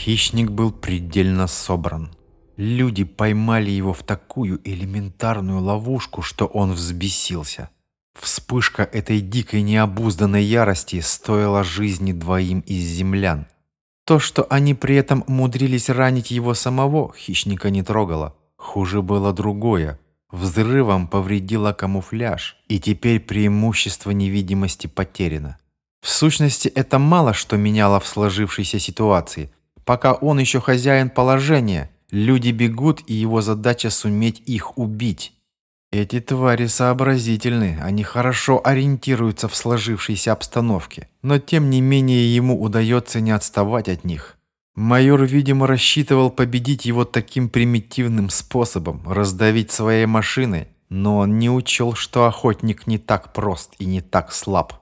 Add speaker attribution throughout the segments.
Speaker 1: Хищник был предельно собран. Люди поймали его в такую элементарную ловушку, что он взбесился. Вспышка этой дикой необузданной ярости стоила жизни двоим из землян. То, что они при этом умудрились ранить его самого, хищника не трогало. Хуже было другое. Взрывом повредило камуфляж, и теперь преимущество невидимости потеряно. В сущности, это мало что меняло в сложившейся ситуации. Пока он еще хозяин положения – Люди бегут, и его задача суметь их убить. Эти твари сообразительны, они хорошо ориентируются в сложившейся обстановке, но тем не менее ему удается не отставать от них. Майор, видимо, рассчитывал победить его таким примитивным способом, раздавить своей машиной, но он не учел, что охотник не так прост и не так слаб.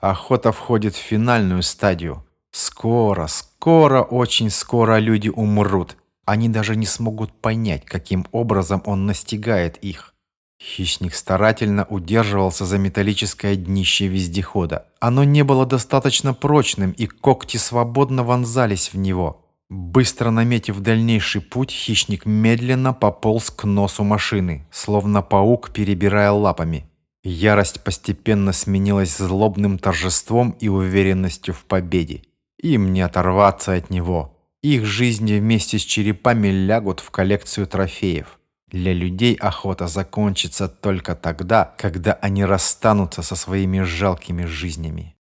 Speaker 1: Охота входит в финальную стадию. Скоро, скоро, очень скоро люди умрут, они даже не смогут понять, каким образом он настигает их. Хищник старательно удерживался за металлическое днище вездехода. Оно не было достаточно прочным, и когти свободно вонзались в него. Быстро наметив дальнейший путь, хищник медленно пополз к носу машины, словно паук, перебирая лапами. Ярость постепенно сменилась злобным торжеством и уверенностью в победе. Им не оторваться от него. Их жизни вместе с черепами лягут в коллекцию трофеев. Для людей охота закончится только тогда, когда они расстанутся со своими жалкими жизнями.